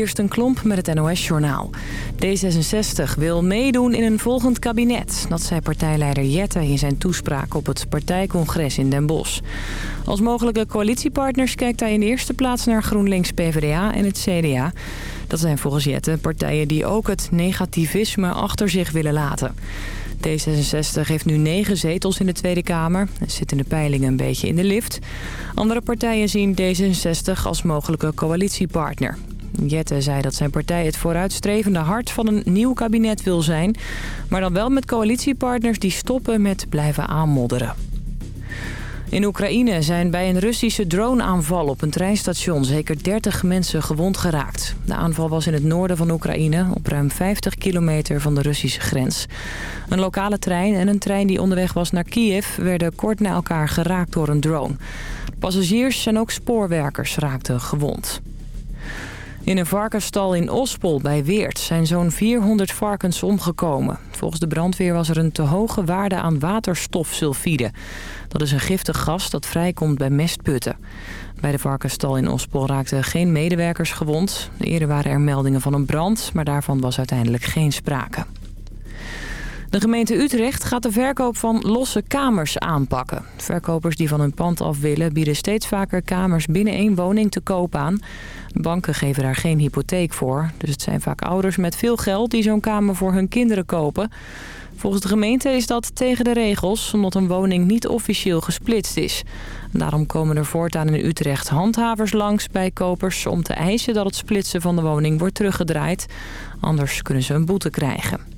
Eerst een klomp met het NOS-journaal. D66 wil meedoen in een volgend kabinet. Dat zei partijleider Jette in zijn toespraak op het partijcongres in Den Bosch. Als mogelijke coalitiepartners kijkt hij in de eerste plaats naar GroenLinks, PvdA en het CDA. Dat zijn volgens Jette partijen die ook het negativisme achter zich willen laten. D66 heeft nu negen zetels in de Tweede Kamer. Het zit in de peilingen een beetje in de lift. Andere partijen zien D66 als mogelijke coalitiepartner. Jette zei dat zijn partij het vooruitstrevende hart van een nieuw kabinet wil zijn... maar dan wel met coalitiepartners die stoppen met blijven aanmodderen. In Oekraïne zijn bij een Russische droneaanval op een treinstation zeker 30 mensen gewond geraakt. De aanval was in het noorden van Oekraïne, op ruim 50 kilometer van de Russische grens. Een lokale trein en een trein die onderweg was naar Kiev werden kort na elkaar geraakt door een drone. Passagiers en ook spoorwerkers raakten gewond. In een varkensstal in Ospel bij Weert zijn zo'n 400 varkens omgekomen. Volgens de brandweer was er een te hoge waarde aan waterstofsulfide. Dat is een giftig gas dat vrijkomt bij mestputten. Bij de varkensstal in Ospel raakten geen medewerkers gewond. Eerder waren er meldingen van een brand, maar daarvan was uiteindelijk geen sprake. De gemeente Utrecht gaat de verkoop van losse kamers aanpakken. Verkopers die van hun pand af willen bieden steeds vaker kamers binnen één woning te koop aan. Banken geven daar geen hypotheek voor. Dus het zijn vaak ouders met veel geld die zo'n kamer voor hun kinderen kopen. Volgens de gemeente is dat tegen de regels, omdat een woning niet officieel gesplitst is. Daarom komen er voortaan in Utrecht handhavers langs bij kopers... om te eisen dat het splitsen van de woning wordt teruggedraaid. Anders kunnen ze een boete krijgen.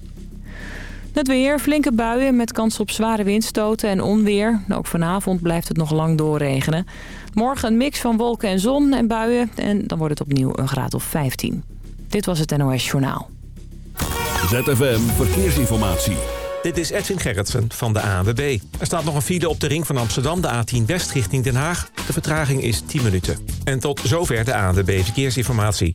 Het weer, flinke buien met kans op zware windstoten en onweer. Ook vanavond blijft het nog lang doorregenen. Morgen een mix van wolken en zon en buien. En dan wordt het opnieuw een graad of 15. Dit was het NOS Journaal. ZFM Verkeersinformatie. Dit is Edwin Gerritsen van de ANWB. Er staat nog een file op de ring van Amsterdam, de A10 West richting Den Haag. De vertraging is 10 minuten. En tot zover de ANWB Verkeersinformatie.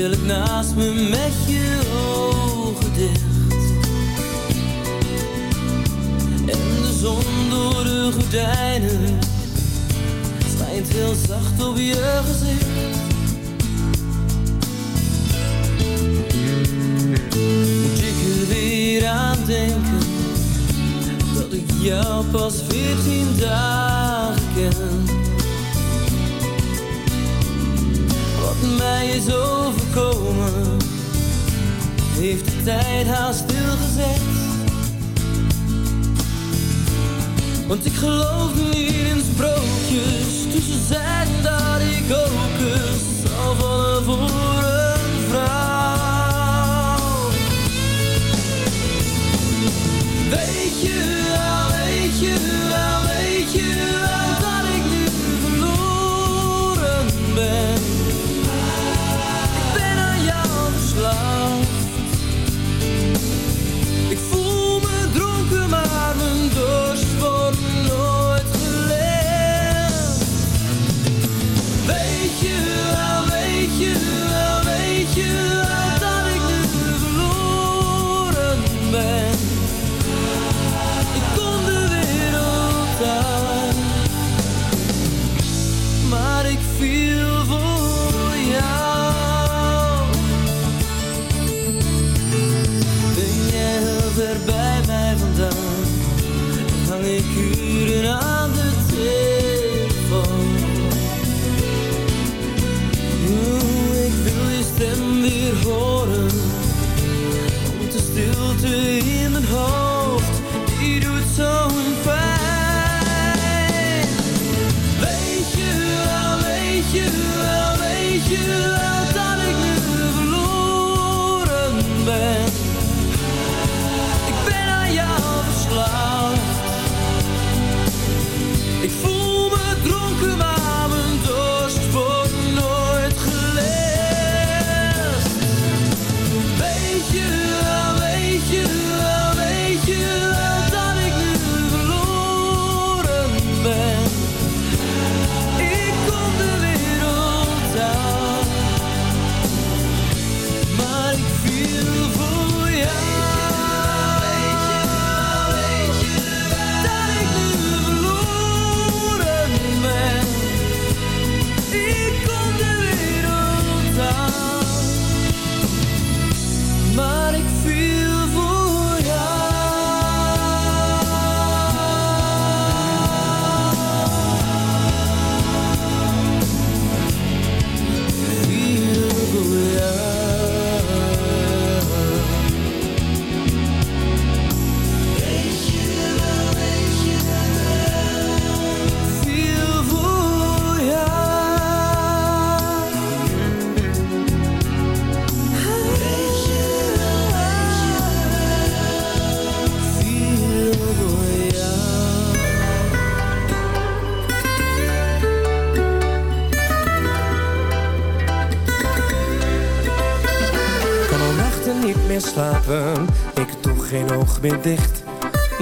heerlijk naast me met je ogen dicht. En de zon door de gordijnen schijnt heel zacht op je gezicht. Moet ik er weer aan denken dat ik jou pas veertien dagen ken. Wat mij is overkomen, heeft de tijd haast stilgezet. Want ik geloof niet in sprookjes, dus ze zeggen dat ik ook eens zal vallen voor een vrouw.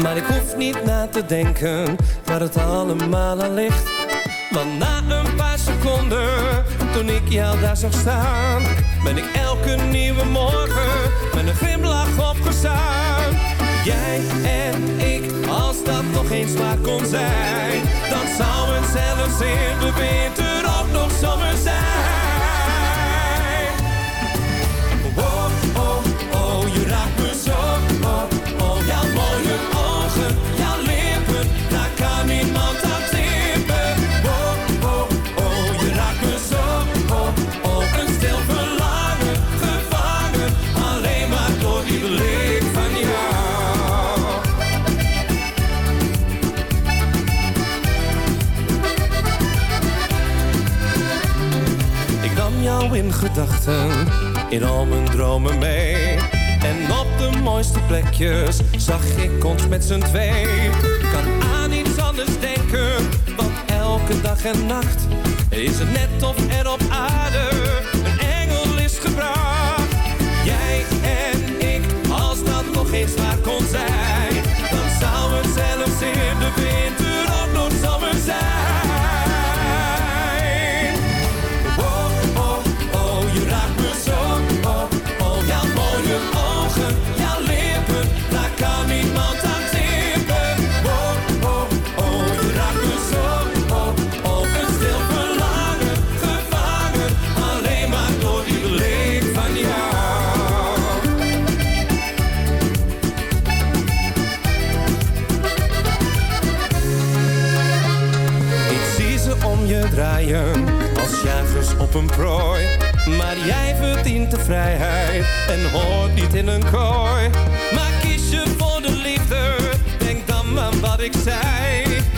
Maar ik hoef niet na te denken waar het allemaal al ligt. Want na een paar seconden, toen ik jou daar zag staan, ben ik elke nieuwe morgen met een glimlach opgestaan. Jij en ik, als dat nog eens waar kon zijn, dan zou het zelfs in de winter in al mijn dromen mee. En op de mooiste plekjes zag ik ons met z'n twee. Kan aan iets anders denken, want elke dag en nacht is het net of er op aarde een engel is gebracht. Jij en ik, als dat nog eens waar kon zijn, dan zou het zelfs in de winter ook nog zomer zijn. op een prooi. Maar jij verdient de vrijheid en hoort niet in een kooi. Maar kies je voor de liefde, denk dan aan wat ik zei.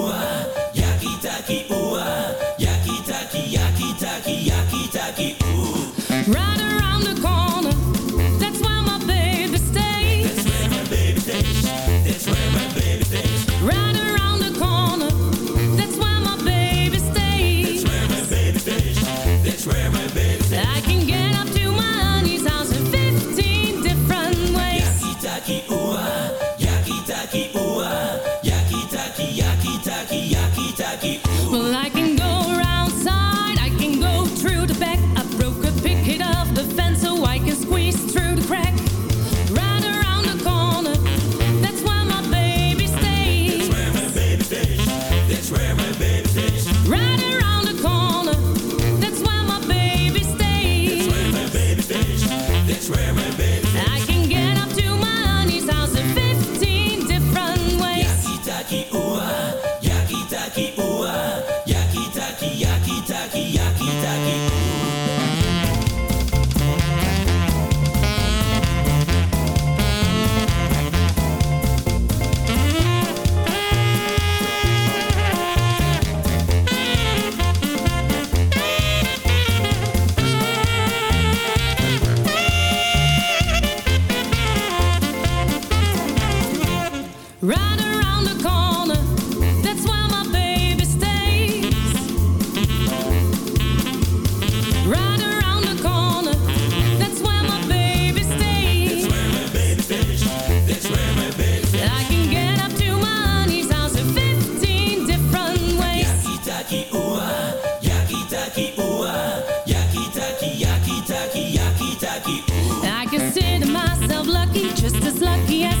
Lucky as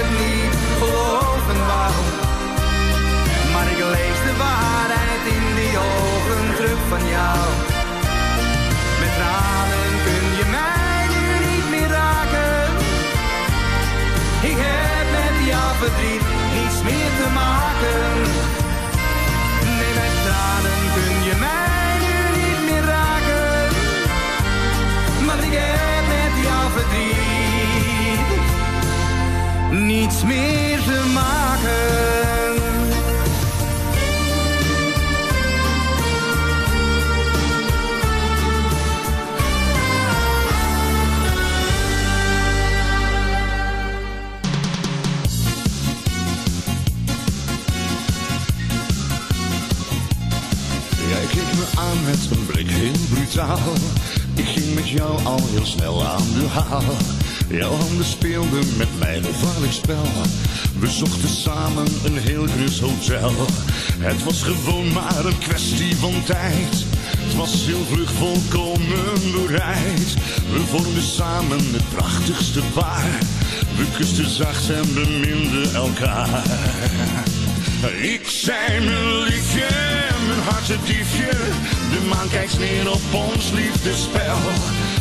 het niet geloven wou. Maar ik lees de waarheid in die ogen terug van jou. Met tranen kun je mij nu niet meer raken. Ik heb met jouw verdriet niets meer te maken. Niets. Jij keek me aan met een blik heel brutaal. Ik ging met jou al heel snel aan de haal. Jouw handen speelden met mijn gevaarlijk spel. We zochten samen een heel grus hotel. Het was gewoon maar een kwestie van tijd. Het was heel volkomen bereid. We vormden samen het prachtigste paar. We kusten zacht en beminden elkaar. Ik zei mijn liefje, mijn hartediefje. De maan kijkt neer op ons liefdespel.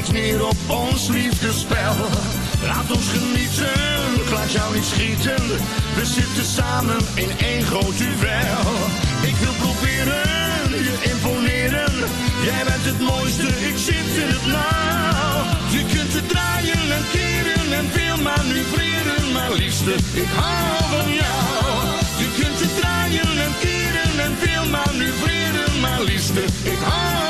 Kijkt neer op ons liefdespel. Laat ons genieten, ik laat jou niet schieten. We zitten samen in één groot duel. Ik wil proberen, je imponeren. Jij bent het mooiste, ik zit in het nauw. Je kunt het draaien en keren en veel manoeuvreren. Maar liefste, ik hou van jou. Je kunt het draaien en keren en veel manoeuvreren. Maar liefste, ik hou.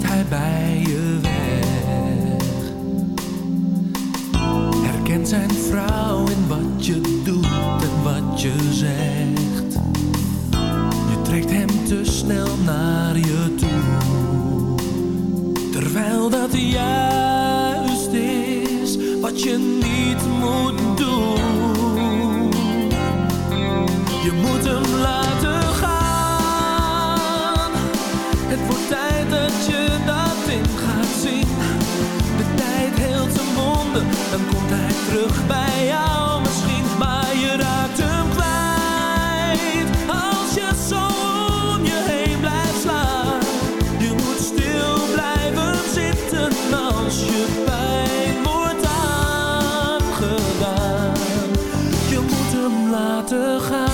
Hij bij je weg. Herkent zijn vrouw in wat je doet en wat je zegt. Je trekt hem te snel naar je terug bij jou misschien. Maar je raakt hem kwijt als je zo om je heen blijft slaan. Je moet stil blijven zitten als je pijn wordt aangedaan. Je moet hem laten gaan.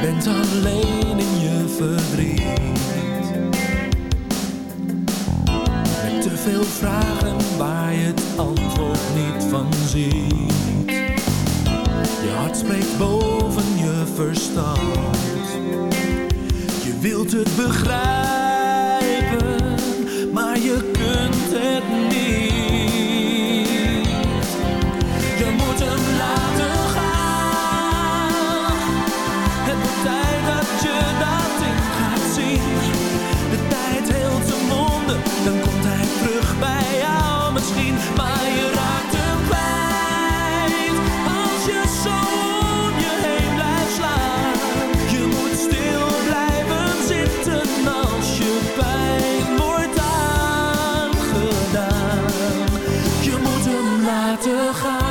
Bent alleen in je verdriet. Je hart spreekt boven je verstand. Je wilt het begrijpen, laten gaan.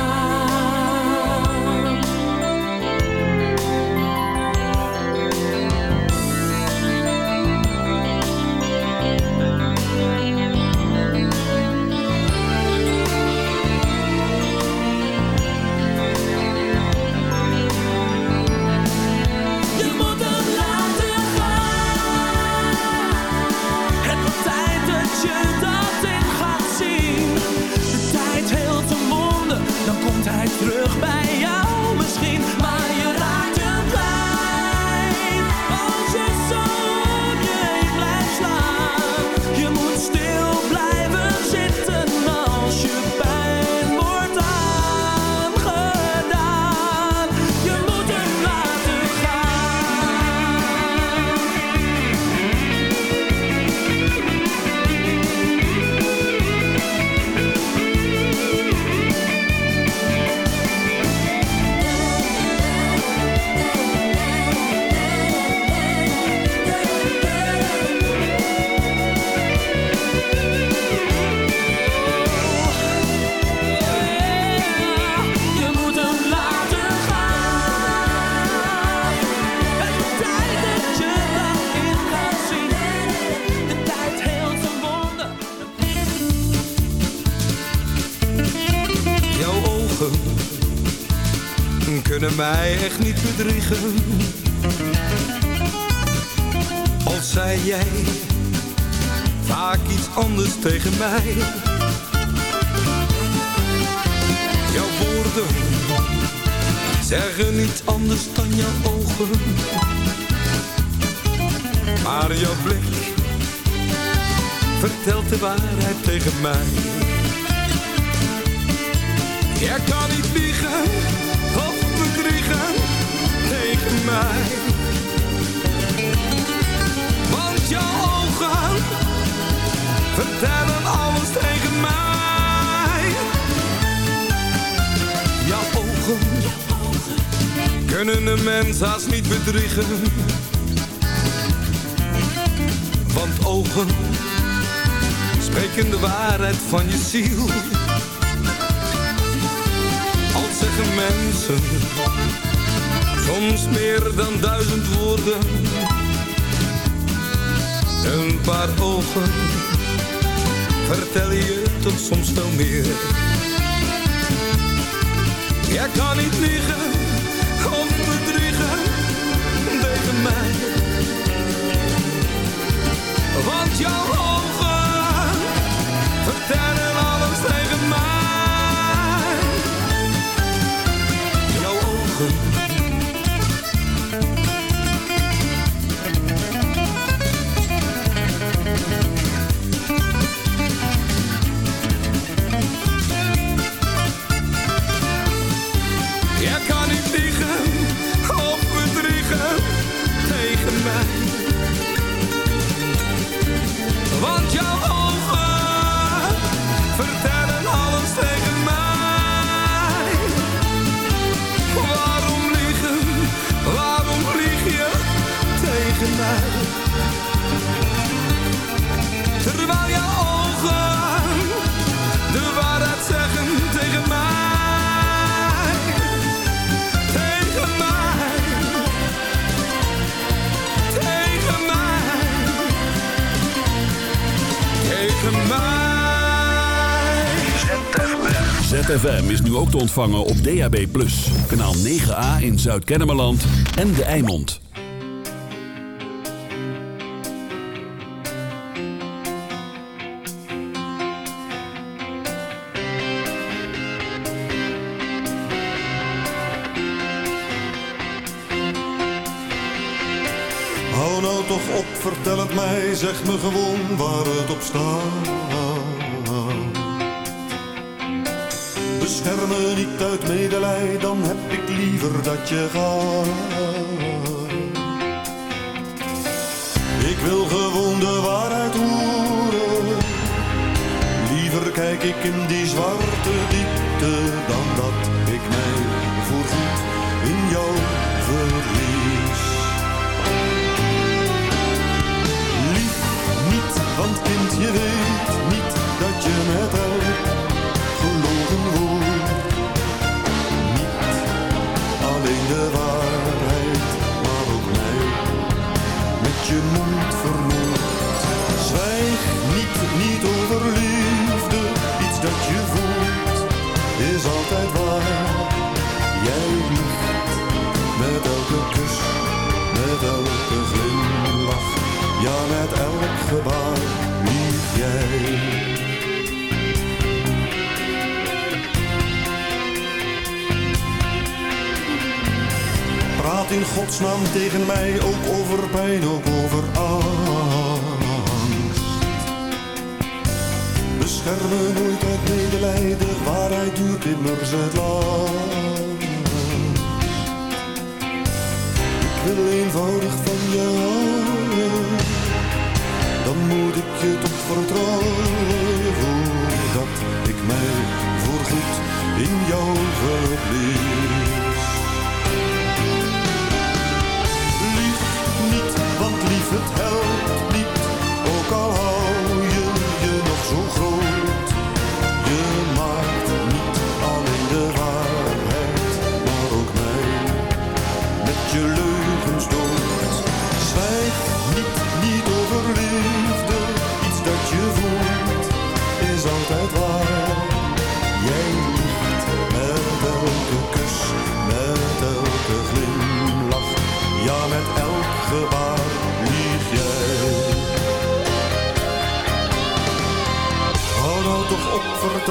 Echt niet bedriegen. Al zei jij vaak iets anders tegen mij. Jouw woorden zeggen niet anders dan jouw ogen. Maar jouw blik vertelt de waarheid tegen mij. Jij kan niet liegen tegen mij. Want jouw ogen vertellen alles tegen mij. Jouw ogen kunnen een mens haast niet bedriegen. Want ogen spreken de waarheid van je ziel. Mensen Soms meer dan duizend woorden. Een paar ogen. Vertel je tot soms veel meer. Jij kan niet liegen of bedriegen tegen mij. Want jouw ogen vertellen alles tegen ZFM is nu ook te ontvangen op DAB+. Kanaal 9A in Zuid-Kennemerland en De Eimond. Hou nou toch op, vertel het mij, zeg me gewoon waar het op staat. Je. Ik wil gewoon de waarheid horen. Liever kijk ik in die zwarte in godsnaam tegen mij ook over pijn, ook over angst. Bescherm me nooit uit medelijden, waarheid duurt immers het lang. Ik wil eenvoudig van houden, dan moet ik je toch vertrouwen. Voordat ik mij voorgoed in jou verlies.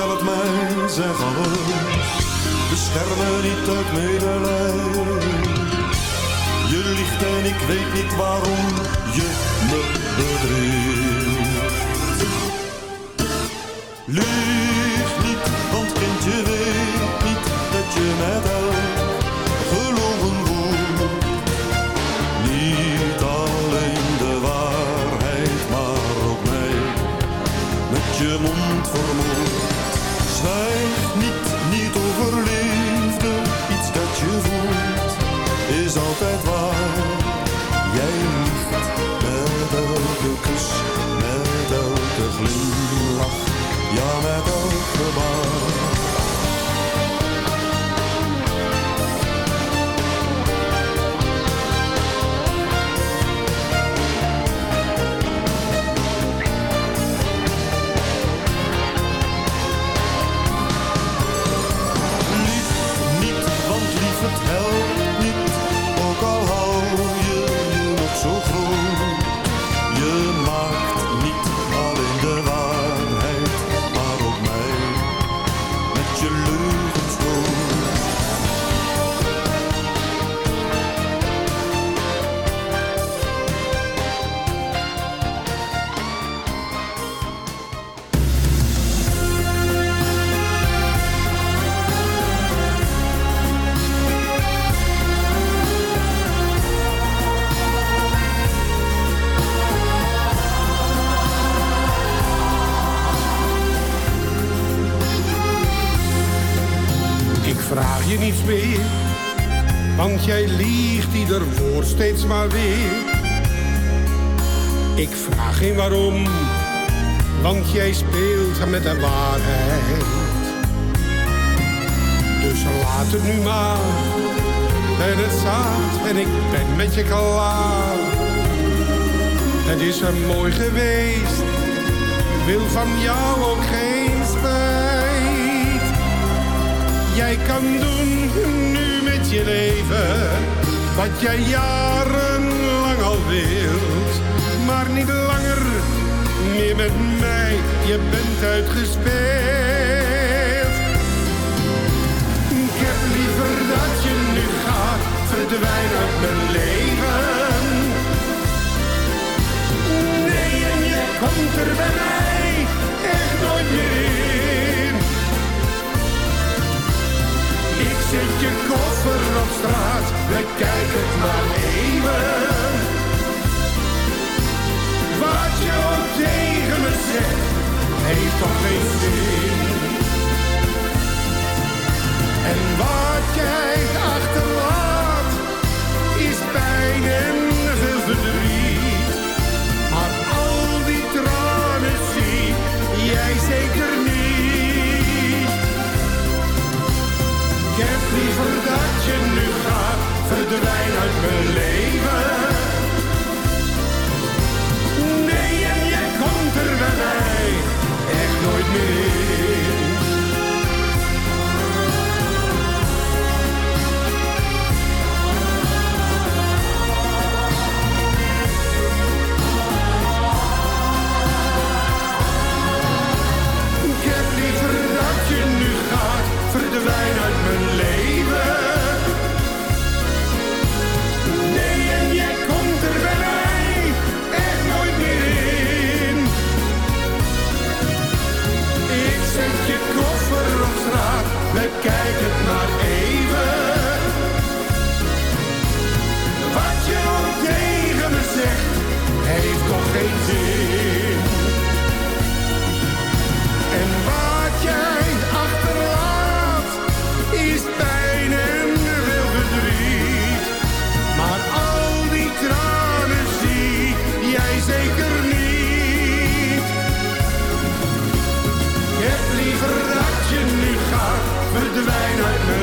Vertel het mij, zeg alles. Bescherm me niet uit medelijden. Je liegt en ik weet niet waarom je me bedriegt. Ja met elk komt er bij mij echt nooit meer. Ik zet je koffer op straat, bekijk het maar even. Wat je ook tegen me zegt, heeft toch geen zin. En wat jij achterlaat, is pijn zeker niet. Ik heb liever dat je nu gaat, verdwijn uit mijn leven. Nee, en jij komt er bij mij echt nooit meer leven. Nee, en jij komt er bij mij echt nooit meer in. Ik zet je koffer op straat, bekijk het maar even. Verdwijn uit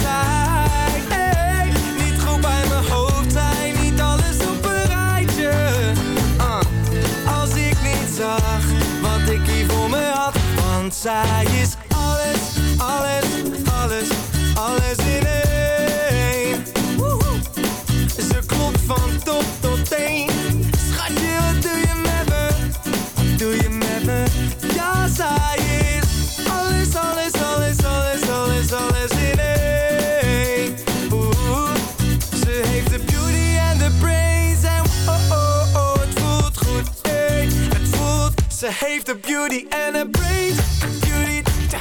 zij is alles, alles, alles, alles in één. Ze klopt van top tot teen. Ze heeft de beauty en de brains, beauty, tja,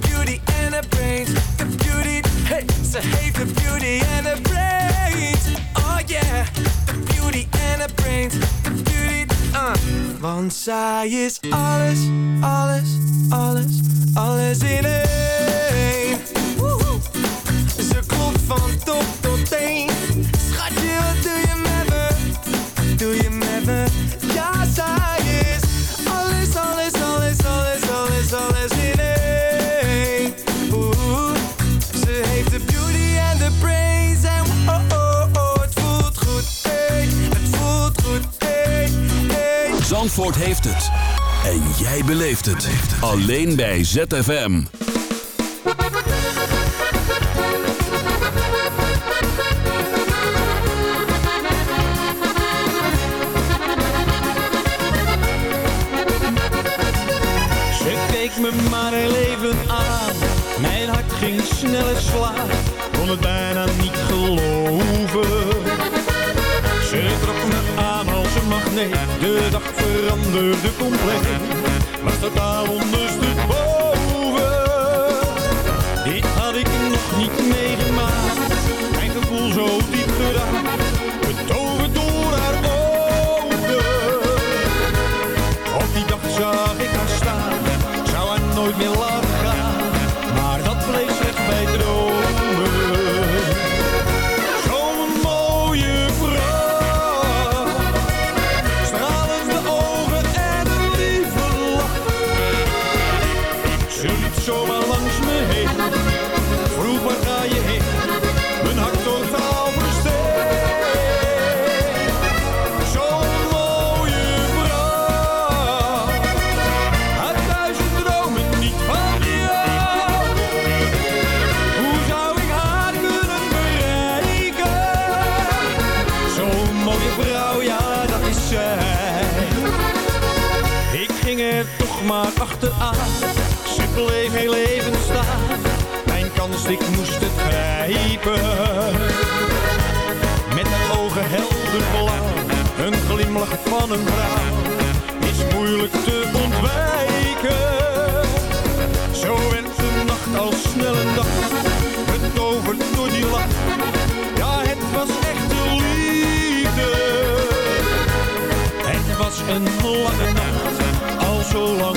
beauty en de brains, de beauty. Hey, ze heeft de beauty en de brains. Oh yeah, de beauty en de brains, de beauty. Uh. Want zij is alles, alles, alles, alles in één. Ze klopt van top tot teen. Schatje, wat doe je met me? Doe je met me? Zandvoort heeft het. En jij beleeft het. Alleen bij ZFM. Ze keek me maar heel even aan. Mijn hart ging sneller slaan. Kon het bijna niet geloven. Magneet. De dag veranderde compleet. Was totaal ondersteboven. Een is moeilijk te ontwijken. Zo werd de nacht al snel een dag, betoverd door die lach. Ja, het was echte liefde. Het was een lange nacht, al zo lang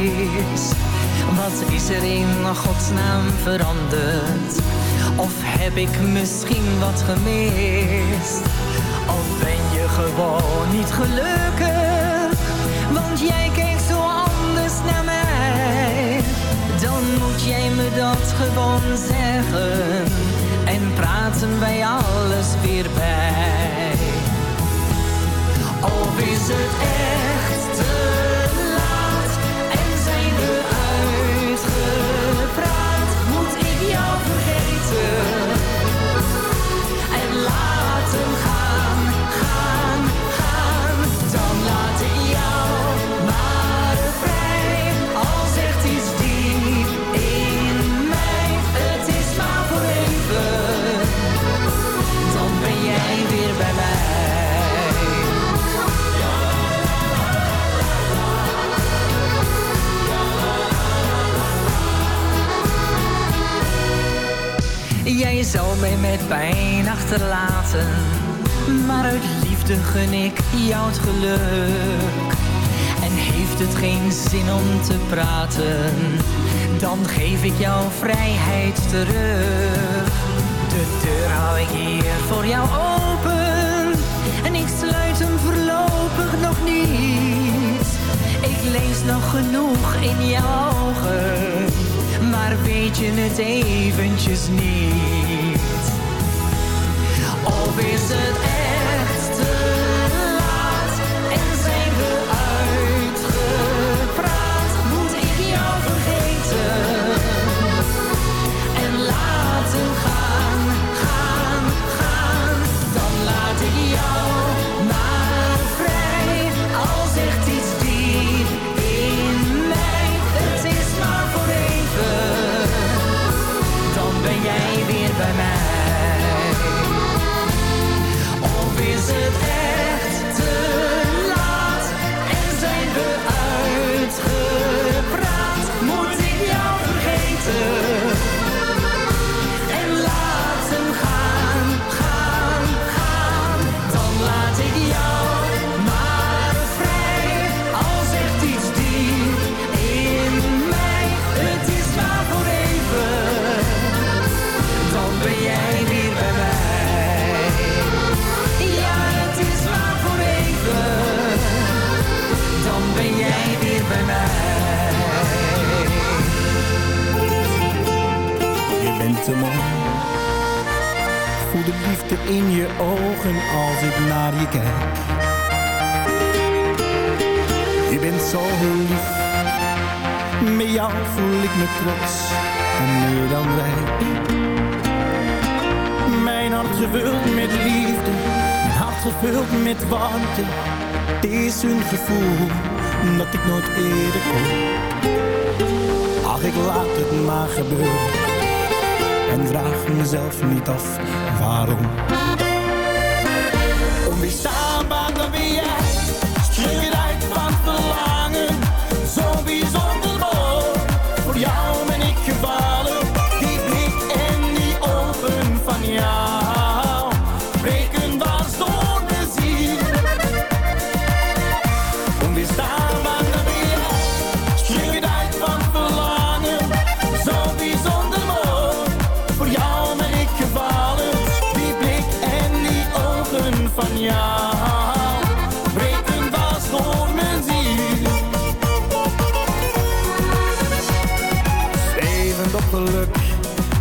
is, wat is er in godsnaam veranderd? Of heb ik misschien wat gemist? Of ben je gewoon niet gelukkig? Want jij kijkt zo anders naar mij. Dan moet jij me dat gewoon zeggen. En praten wij alles weer bij. Of is het echt te Jij zou mij met pijn achterlaten, maar uit liefde gun ik jou het geluk. En heeft het geen zin om te praten, dan geef ik jou vrijheid terug. De deur hou ik hier voor jou open en ik sluit hem voorlopig nog niet. Ik lees nog genoeg in jouw ogen, maar weet je het eventjes niet? Of is het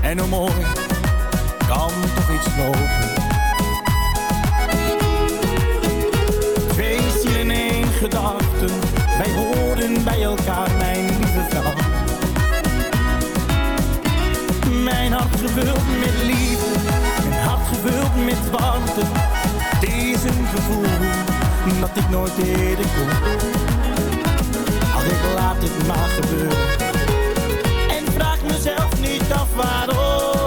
en hoe mooi kan toch iets lopen. Twee zielen, één gedachten, wij horen bij elkaar, mijn lieve vrouw. Mijn hart gevuld met liefde, mijn hart gevuld met warmte. Het is een gevoel dat ik nooit eerder kon. Ach, ik laat het maar gebeuren. Mezelf niet af.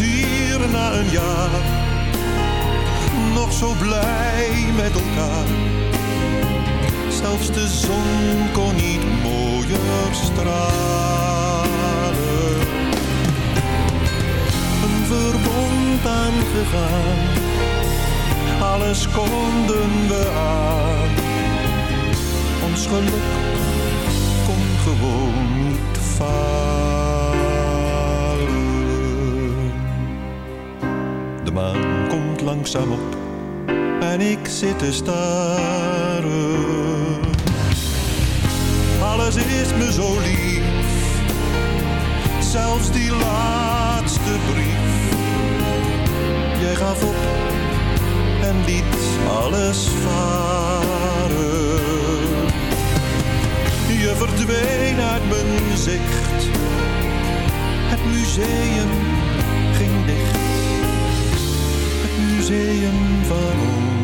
hier na een jaar, nog zo blij met elkaar zelfs de zon kon niet mooier stralen. Een verbond aangegaan, alles konden we aan. Ons geluk kon gewoon niet falen. Komt langzaam op en ik zit te staren. Alles is me zo lief, zelfs die laatste brief. Jij gaf op en liet alles varen. Je verdween uit mijn zicht, het museum ging dicht. Het museum van onze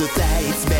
De tijd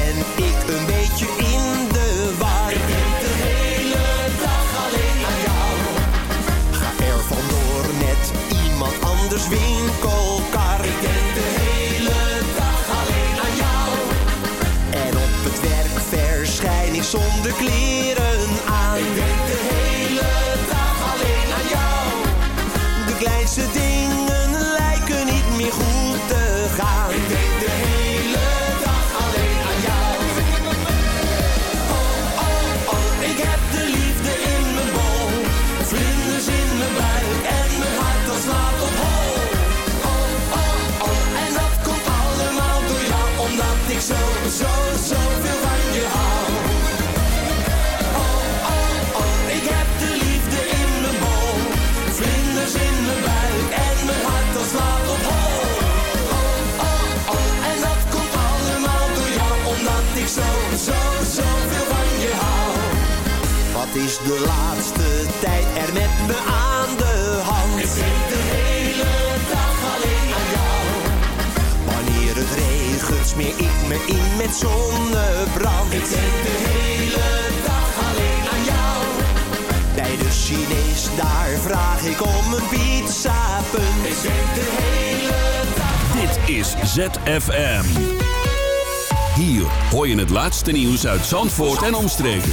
is de laatste tijd er met me aan de hand? Ik denk de hele dag alleen aan jou. Wanneer het regent smeer ik me in met zonnebrand. Ik denk de hele dag alleen aan jou. Bij de Chinees daar vraag ik om een pizza punt. Ik denk de hele dag Dit is ZFM. Hier hoor je het laatste nieuws uit Zandvoort en omstreken.